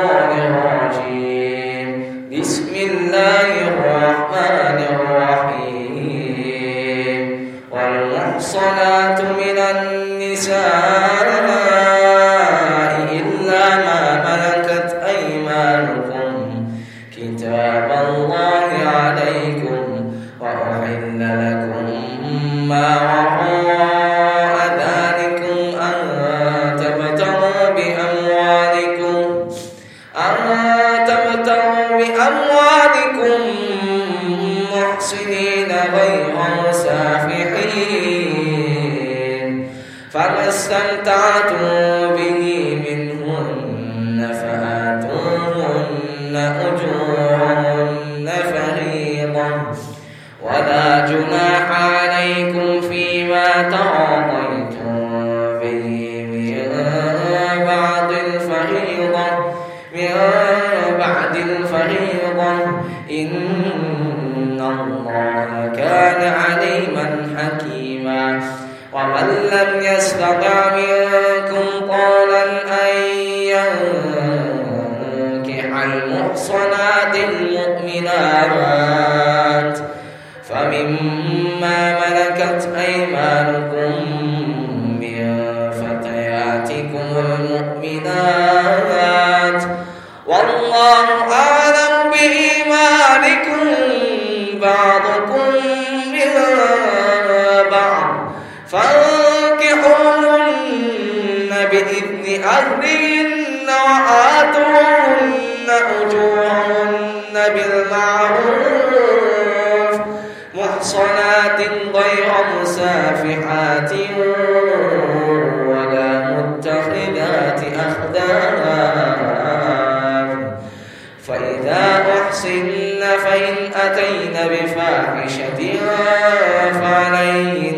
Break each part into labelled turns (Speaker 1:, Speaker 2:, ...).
Speaker 1: Amen. ومن لم يستطع منكم قولا أن ينكح المحصنات المؤمنات فمما ملكت أيمانكم من فتياتكم المؤمنات والله أعلم بإيمانكم بعضكم من بعض فانكحوهن بإذن أهلهن وآتوهن أجورهن بالمعروف محصنات غير مسافحات ولا متخذات أخدان. فإذا أحسن فإن أتين بفاحشة فعليهن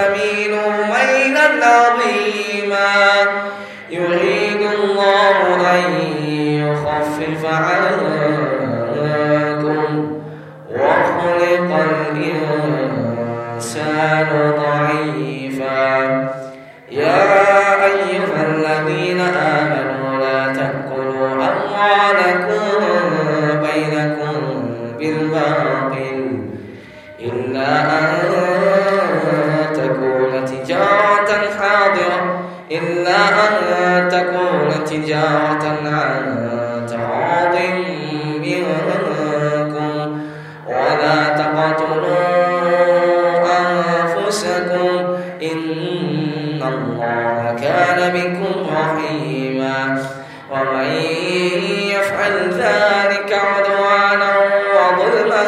Speaker 1: تميلوا ميلا عظيما. يريد الله أن يخفف عنكم وخلق الإنسان تجارة عن تراض منكم ولا تقتلوا أنفسكم. إن الله كان بكم رحيما. ومن يفعل ذلك عدوانا وظلما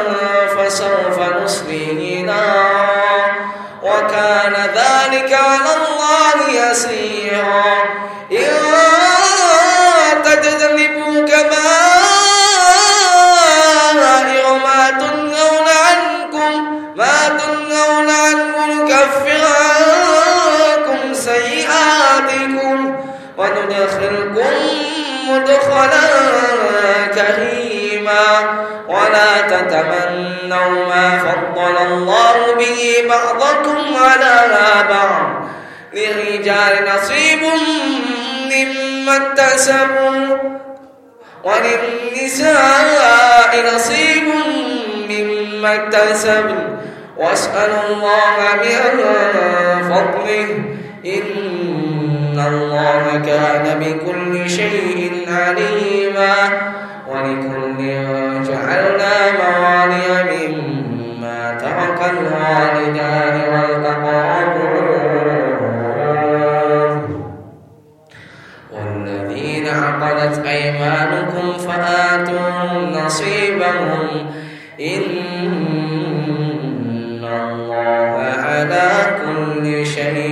Speaker 1: فسوف نصليه. ما فضل الله به بعضكم على بعض. للرجال نصيب مما اكتسبوا وللنساء نصيب مما اكتسبوا. واسألوا الله من فضله. إن الله كان بكل شيء عليما. ولكل جعلنا موالي عقدت أيمانكم فآتوا نصيبهم. إن الله على كل شيء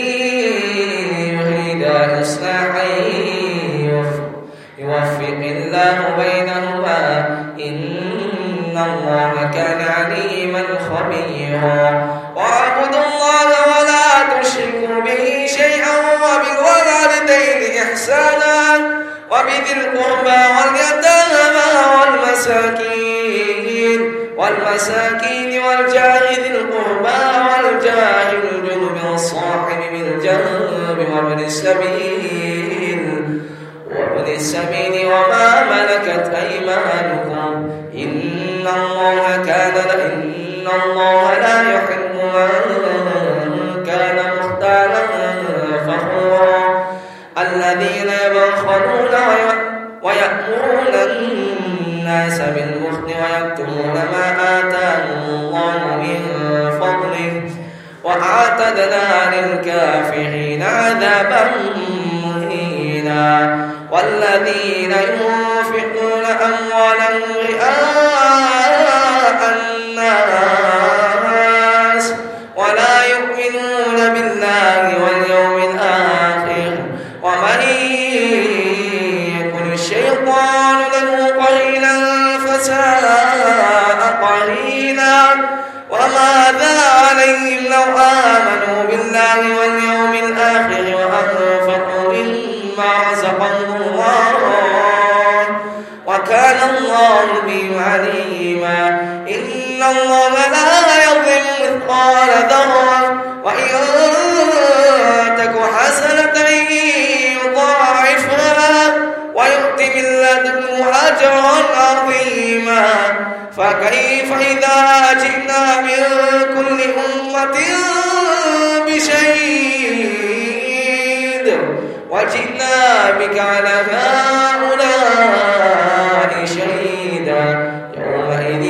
Speaker 1: إصلاحا يوفق الله بينهما إن الله كان عليما خبيرا. واعبدوا الله ولا تشركوا به شيئا وبالوالدين إحسانا وبذي القربى واليتامى والمساكين والمساكين والجار السبيل وابن السبيل وما ملكت أيمانكم إن الله كان إن الله لا يحب من كان مختالا فخورا. الذين يبخلون ويأمرون الناس بالبخل ويكتمون ما آتاهم الله من فضله. وأعتدنا للكافرين عذابا مهينا والذين ينفقون أموالهم رئاء أجرا عظيما فكيف إذا جئنا من كل أمة بشهيد؟ وجئنا بك على هؤلاء شهيدا. يومئذ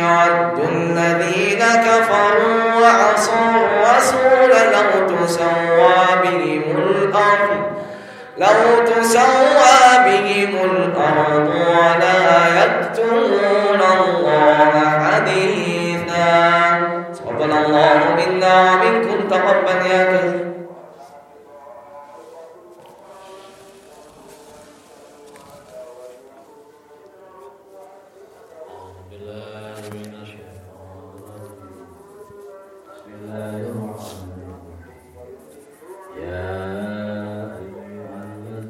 Speaker 1: يعد الذين كفروا وعصوا الرسول لو تسوى بهم الأرض. لو تسوى بهم الأرض ولا يكتمون الله حديثا. تقبل الله منا ومنكم تقبل يا كريم